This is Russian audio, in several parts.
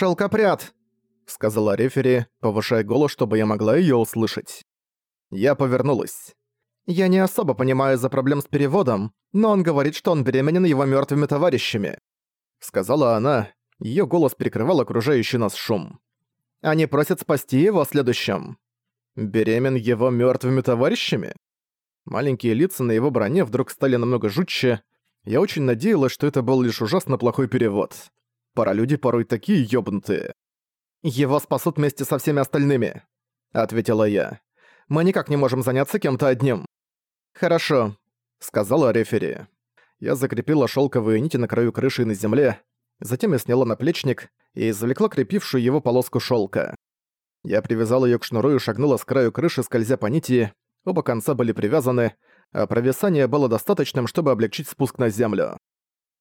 «Шелкопряд!» — сказала рефери, повышая голос, чтобы я могла её услышать. Я повернулась. Я не особо понимаю из-за проблем с переводом, но он говорит, что он беременен его мёртвыми товарищами. Сказала она, её голос перекрывал окружающий нас шум. Они просят спасти его следующим. Беремен его мёртвыми товарищами? Маленькие лица на его броне вдруг стали намного жутче. Я очень надеялась, что это был лишь ужасно плохой перевод. Пора люди порой такие ёбнутые. «Его спасут вместе со всеми остальными», — ответила я. «Мы никак не можем заняться кем-то одним». «Хорошо», — сказала рефери. Я закрепила шелковые нити на краю крыши и на земле, затем я сняла наплечник и извлекла крепившую его полоску шелка. Я привязала ее к шнуру и шагнула с краю крыши, скользя по нити. Оба конца были привязаны, а провисание было достаточным, чтобы облегчить спуск на землю.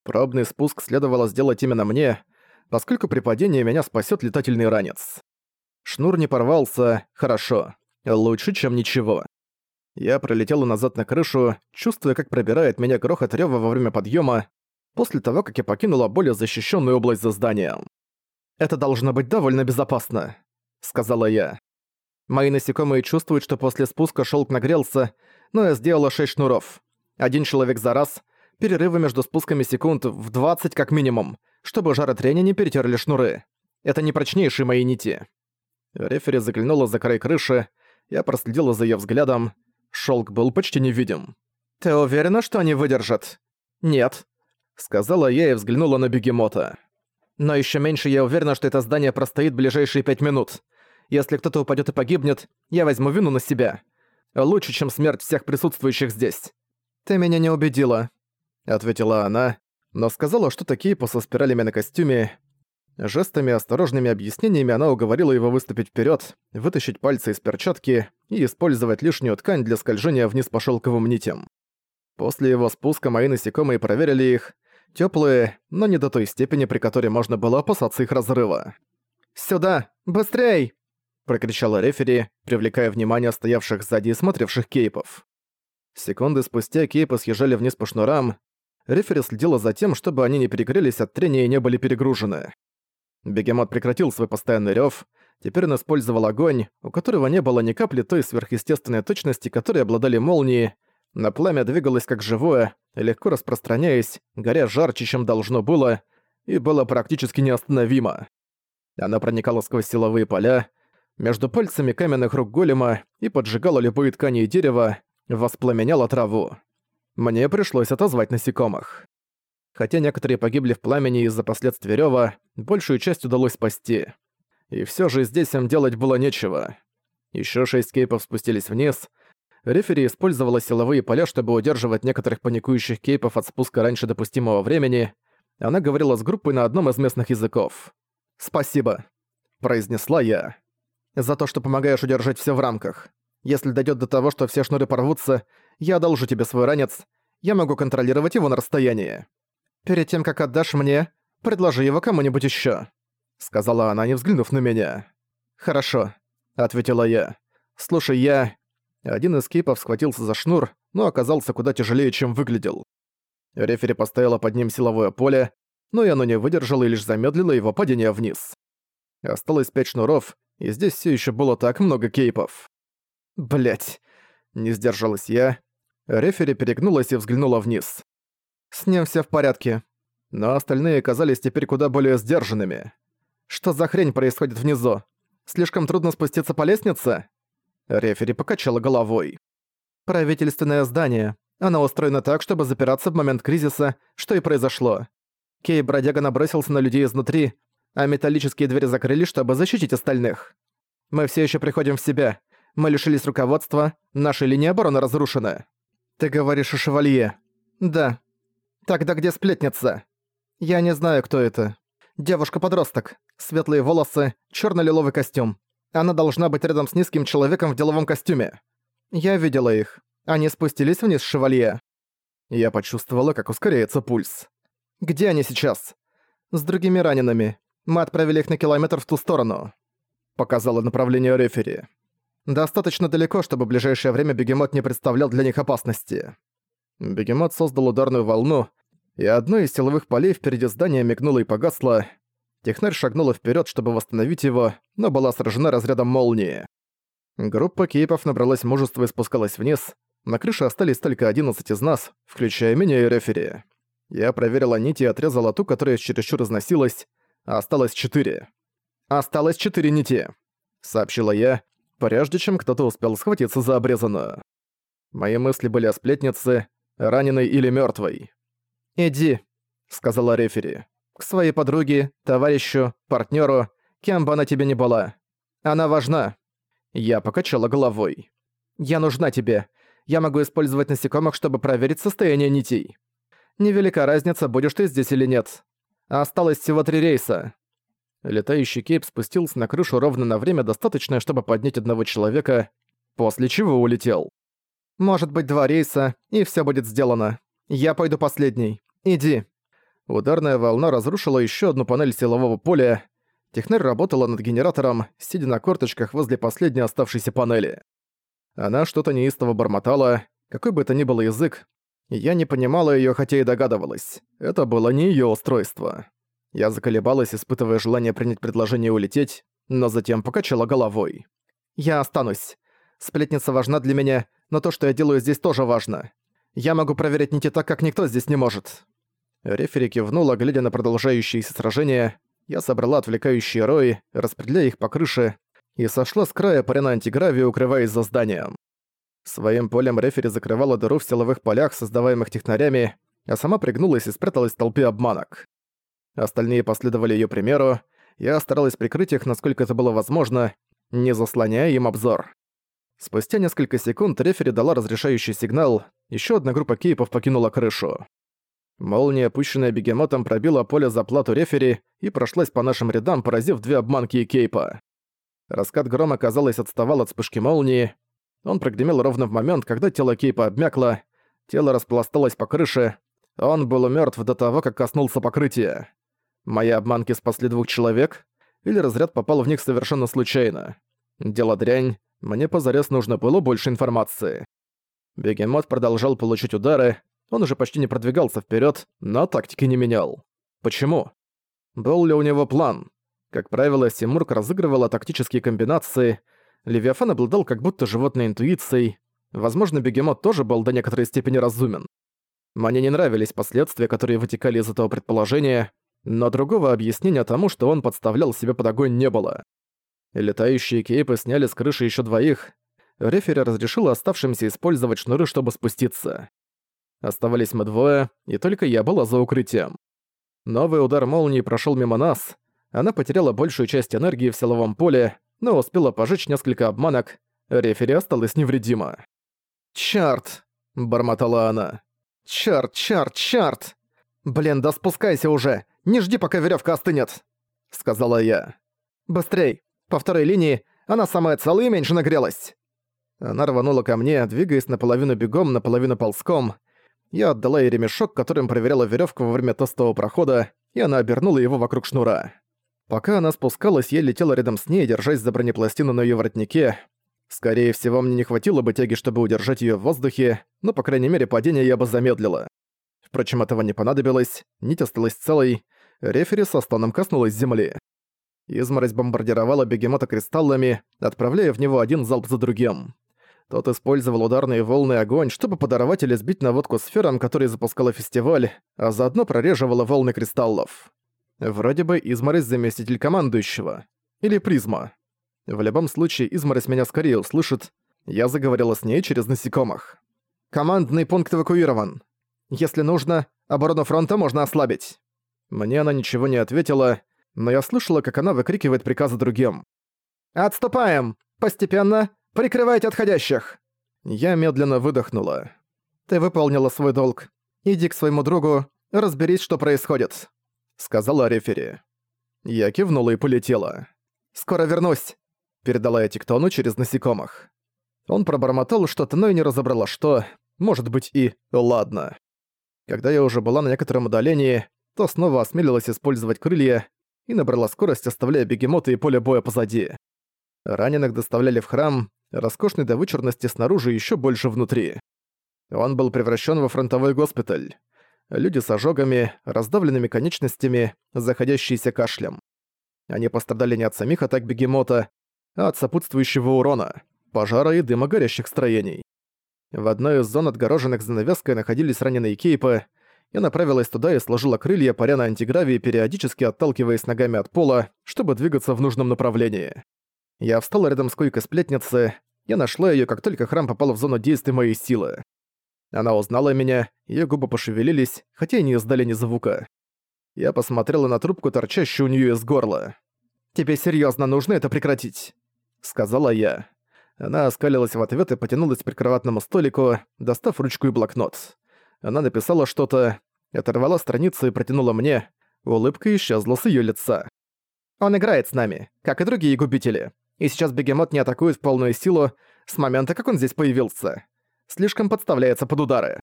Пробный спуск следовало сделать именно мне, поскольку при падении меня спасет летательный ранец. Шнур не порвался, хорошо. Лучше, чем ничего. Я пролетела назад на крышу, чувствуя, как пробирает меня грохот рёва во время подъема, после того, как я покинула более защищенную область за зданием. «Это должно быть довольно безопасно», — сказала я. Мои насекомые чувствуют, что после спуска шелк нагрелся, но я сделала шесть шнуров. Один человек за раз, перерывы между спусками секунд в 20 как минимум, чтобы жаротрения не перетерли шнуры. Это не прочнейшие мои нити. Рефери заглянула за край крыши, я проследила за ее взглядом. Шелк был почти невидим. «Ты уверена, что они выдержат?» «Нет», — сказала я и взглянула на бегемота. «Но еще меньше я уверена, что это здание простоит ближайшие пять минут. Если кто-то упадет и погибнет, я возьму вину на себя. Лучше, чем смерть всех присутствующих здесь». «Ты меня не убедила», — ответила она, но сказала что такие со спиралями на костюме. Жестами и осторожными объяснениями она уговорила его выступить вперед, вытащить пальцы из перчатки и использовать лишнюю ткань для скольжения вниз по шелковым нитям. После его спуска мои насекомые проверили их, теплые, но не до той степени, при которой можно было опасаться их разрыва. «Сюда! Быстрей!» – прокричала рефери, привлекая внимание стоявших сзади и смотревших кейпов. Секунды спустя кейпы съезжали вниз по шнурам, Рефери следила за тем, чтобы они не перегрелись от трения и не были перегружены. Бегемот прекратил свой постоянный рёв, теперь он использовал огонь, у которого не было ни капли той сверхъестественной точности, которой обладали молнии, но пламя двигалось как живое, легко распространяясь, горя жарче, чем должно было, и было практически неостановимо. Она проникала сквозь силовые поля, между пальцами каменных рук голема и поджигала любые ткани и дерево, воспламеняла траву. Мне пришлось отозвать насекомых. Хотя некоторые погибли в пламени из-за последствий рёва, большую часть удалось спасти. И всё же здесь им делать было нечего. Ещё шесть кейпов спустились вниз. Рефери использовала силовые поля, чтобы удерживать некоторых паникующих кейпов от спуска раньше допустимого времени. Она говорила с группой на одном из местных языков. «Спасибо», — произнесла я. «За то, что помогаешь удержать всё в рамках. Если дойдёт до того, что все шнуры порвутся, я одолжу тебе свой ранец, я могу контролировать его на расстоянии. Перед тем, как отдашь мне, предложи его кому-нибудь ещё», — сказала она, не взглянув на меня. «Хорошо», — ответила я. «Слушай, я...» Один из кипов схватился за шнур, но оказался куда тяжелее, чем выглядел. Рефери поставила под ним силовое поле, но и оно не выдержало и лишь замедлило его падение вниз. Осталось пять шнуров, и здесь все еще было так много кейпов. Блять, не сдержалась я, Рефери перегнулась и взглянула вниз. «С ним всё в порядке». Но остальные казались теперь куда более сдержанными. «Что за хрень происходит внизу? Слишком трудно спуститься по лестнице?» Рефери покачала головой. «Правительственное здание. Оно устроено так, чтобы запираться в момент кризиса, что и произошло. Кей бродяга набросился на людей изнутри, а металлические двери закрыли, чтобы защитить остальных. Мы все еще приходим в себя. Мы лишились руководства, наша линия обороны разрушена. «Ты говоришь о шевалье?» «Да». «Тогда где сплетница?» «Я не знаю, кто это. Девушка-подросток. Светлые волосы, черно лиловый костюм. Она должна быть рядом с низким человеком в деловом костюме. Я видела их. Они спустились вниз шевалье». Я почувствовала, как ускоряется пульс. «Где они сейчас?» «С другими ранеными. Мы отправили их на километр в ту сторону», — показала направление рефери. Достаточно далеко, чтобы в ближайшее время бегемот не представлял для них опасности. Бегемот создал ударную волну, и одно из силовых полей впереди здания мигнуло и погасло. Технарь шагнула вперед, чтобы восстановить его, но была сражена разрядом молнии. Группа кейпов набралась мужества и спускалась вниз. На крыше остались только 11 из нас, включая меня и рефери. Я проверила нити и отрезала ту, которая чересчур разносилась, осталось 4. «Осталось 4 нити», — сообщила я, прежде чем кто-то успел схватиться за обрезанную. Мои мысли были о сплетнице, раненой или мертвой. «Иди», — сказала рефери, — «к своей подруге, товарищу, партнеру, кем бы она тебе ни была. Она важна». Я покачала головой. «Я нужна тебе. Я могу использовать насекомых, чтобы проверить состояние нитей. Невелика разница, будешь ты здесь или нет. Осталось всего три рейса. Летающий кейп спустился на крышу ровно на время, достаточное, чтобы поднять одного человека, после чего улетел. «Может быть, два рейса, и все будет сделано. Я пойду последний. Иди». Ударная волна разрушила еще одну панель силового поля. Технарь работала над генератором, сидя на корточках возле последней оставшейся панели. Она что-то неистово бормотала, какой бы это ни был язык. Я не понимала ее, хотя и догадывалась. Это было не ее устройство. Я заколебалась, испытывая желание принять предложение улететь, но затем покачала головой. «Я останусь. Сплетница важна для меня, но то, что я делаю здесь, тоже важно. Я могу проверить нити так, как никто здесь не может». Рефери кивнула, глядя на продолжающиеся сражения. Я собрала отвлекающие рои, распределяя их по крыше, и сошла с края паря на антигравию, укрываясь за зданием. Своим полем рефери закрывала дыру в силовых полях, создаваемых технарями, а сама пригнулась и спряталась в толпе обманок. Остальные последовали её примеру, я старалась прикрыть их, насколько это было возможно, не заслоняя им обзор. Спустя несколько секунд рефери дала разрешающий сигнал, ещё одна группа кейпов покинула крышу. Молния, опущенная бегемотом, пробила поле за плату рефери и прошлась по нашим рядам, поразив две обманки и кейпа. Раскат грома, казалось, отставал от вспышки молнии. Он прогремел ровно в момент, когда тело кейпа обмякло, тело распласталось по крыше, он был мёртв до того, как коснулся покрытия. Мои обманки спасли двух человек? Или разряд попал в них совершенно случайно? Дело дрянь, мне позарез нужно было больше информации. Бегемот продолжал получить удары, он уже почти не продвигался вперед, но тактики не менял. Почему? Был ли у него план? Как правило, Симург разыгрывала тактические комбинации, Левиафан обладал как будто животной интуицией, возможно, Бегемот тоже был до некоторой степени разумен. Мне не нравились последствия, которые вытекали из этого предположения, но другого объяснения тому, что он подставлял себя под огонь, не было. Летающие кейпы сняли с крыши еще двоих. Рефери разрешил оставшимся использовать шнуры, чтобы спуститься. Оставались мы двое, и только я была за укрытием. Новый удар молнии прошел мимо нас. Она потеряла большую часть энергии в силовом поле, но успела пожечь несколько обманок. Рефери осталась невредима. «Чёрт!» – бормотала она. «Чёрт, чёрт, чёрт! Блин, да спускайся уже! Не жди, пока веревка остынет!» — сказала я. «Быстрей! По второй линии она самая целая и меньше нагрелась!» Она рванула ко мне, двигаясь наполовину бегом, наполовину ползком. Я отдала ей ремешок, которым проверяла веревку во время тестового прохода, и она обернула его вокруг шнура. Пока она спускалась, я летела рядом с ней, держась за бронепластину на ее воротнике. Скорее всего, мне не хватило бы тяги, чтобы удержать ее в воздухе, но, по крайней мере, падение я бы замедлила. Впрочем, этого не понадобилось, нить осталась целой, рефери со стоном коснулась земли. Изморозь бомбардировала бегемота кристаллами, отправляя в него один залп за другим. Тот использовал ударные волны огонь, чтобы подорвать или сбить наводку сферам, которые запускала фестиваль, а заодно прореживала волны кристаллов. Вроде бы изморозь заместитель командующего. Или призма. В любом случае, изморозь меня скорее услышит. Я заговорила с ней через насекомых. «Командный пункт эвакуирован. Если нужно, оборону фронта можно ослабить». Мне она ничего не ответила, но я слышала, как она выкрикивает приказы другим. «Отступаем! Постепенно! Прикрывайте отходящих!» Я медленно выдохнула. «Ты выполнила свой долг. Иди к своему другу, разберись, что происходит», — сказала рефери. Я кивнула и полетела. «Скоро вернусь», — передала я Тиктону через насекомых. Он пробормотал что-то, но и не разобрала что. Может быть и «ладно». Когда я уже была на некотором удалении, то снова осмелилась использовать крылья и набрала скорость, оставляя бегемота и поле боя позади. Раненых доставляли в храм, роскошный до вычурности снаружи еще больше внутри. Он был превращен во фронтовой госпиталь. Люди с ожогами, раздавленными конечностями, заходящиеся кашлем. Они пострадали не от самих атак бегемота, а от сопутствующего урона, пожара и дыма горящих строений. В одной из зон, отгороженных занавеской, находились раненые кейпы. Я направилась туда и сложила крылья, паря на антигравии, периодически отталкиваясь ногами от пола, чтобы двигаться в нужном направлении. Я встала рядом с койкой сплетницы. Я нашла её, как только храм попал в зону действия моей силы. Она узнала меня, её губы пошевелились, хотя и не издали ни звука. Я посмотрела на трубку, торчащую у неё из горла. «Тебе серьёзно нужно это прекратить?» — сказала я. Она оскалилась в ответ и потянулась к прикроватному столику, достав ручку и блокнот. Она написала что-то, оторвала страницу и протянула мне. Улыбка исчезла с её лица. «Он играет с нами, как и другие губители. И сейчас бегемот не атакует в полную силу с момента, как он здесь появился. Слишком подставляется под удары.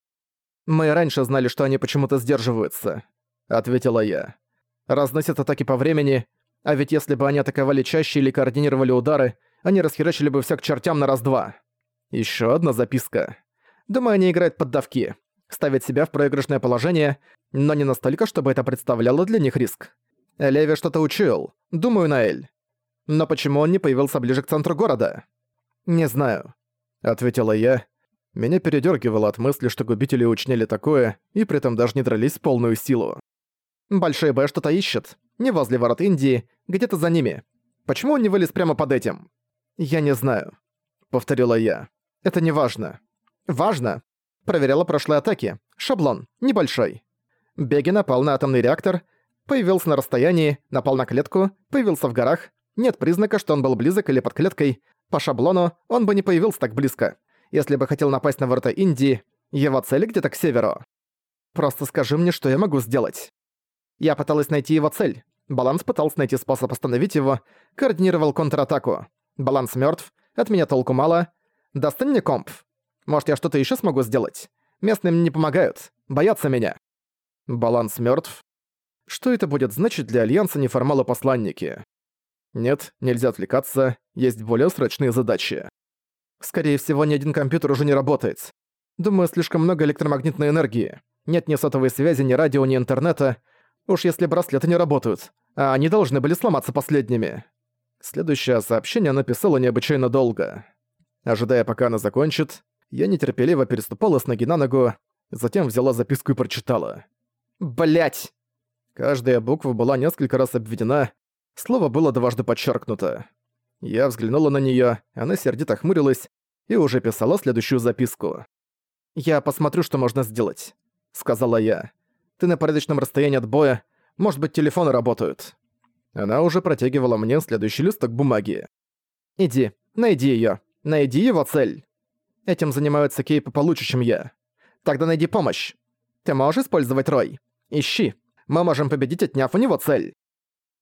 Мы раньше знали, что они почему-то сдерживаются», — ответила я. «Разносят атаки по времени, а ведь если бы они атаковали чаще или координировали удары, они расхерачили бы всё к чертям на раз-два. Ещё одна записка. Думаю, они играют под давки. Ставят себя в проигрышное положение, но не настолько, чтобы это представляло для них риск. Леви что-то учил. Думаю, Наэль. Но почему он не появился ближе к центру города? Не знаю. Ответила я. Меня передёргивало от мысли, что губители учинили такое, и при этом даже не дрались в полную силу. Большой Б что-то ищет. Не возле ворот Индии, где-то за ними. Почему он не вылез прямо под этим? «Я не знаю», — повторила я. «Это не важно». «Важно!» Проверяла прошлые атаки. Шаблон. Небольшой. Беги напал на атомный реактор, появился на расстоянии, напал на клетку, появился в горах. Нет признака, что он был близок или под клеткой. По шаблону он бы не появился так близко. Если бы хотел напасть на ворота Индии, его цель где-то к северу. Просто скажи мне, что я могу сделать. Я пыталась найти его цель. Баланс пытался найти способ остановить его, координировал контратаку. Баланс мертв, от меня толку мало. Достань мне комп. Может, я что-то еще смогу сделать? Местные мне не помогают, боятся меня. Баланс мертв. Что это будет значить для Альянса неформалы-посланники? Нет, нельзя отвлекаться, есть более срочные задачи. Скорее всего, ни один компьютер уже не работает. Думаю, слишком много электромагнитной энергии. Нет ни сотовой связи, ни радио, ни интернета. Уж если браслеты не работают, а они должны были сломаться последними. Следующее сообщение написала необычайно долго. Ожидая, пока она закончит, я нетерпеливо переступала с ноги на ногу, затем взяла записку и прочитала. Блять! Каждая буква была несколько раз обведена, слово было дважды подчеркнуто. Я взглянула на неё, она сердито хмурилась и уже писала следующую записку. «Я посмотрю, что можно сделать», — сказала я. «Ты на порядочном расстоянии от боя, может быть, телефоны работают». Она уже протягивала мне следующий листок бумаги. «Иди, найди её. Найди его цель. Этим занимаются кейпы получше, чем я. Тогда найди помощь. Ты можешь использовать Рой? Ищи. Мы можем победить, отняв у него цель».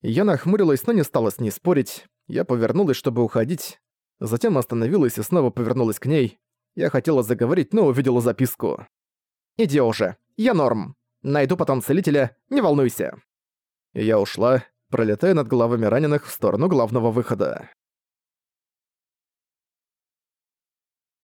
Я нахмурилась, но не стала с ней спорить. Я повернулась, чтобы уходить. Затем остановилась и снова повернулась к ней. Я хотела заговорить, но увидела записку. «Иди уже. Я норм. Найду потом целителя, не волнуйся». Я ушла, пролетая над головами раненых в сторону главного выхода.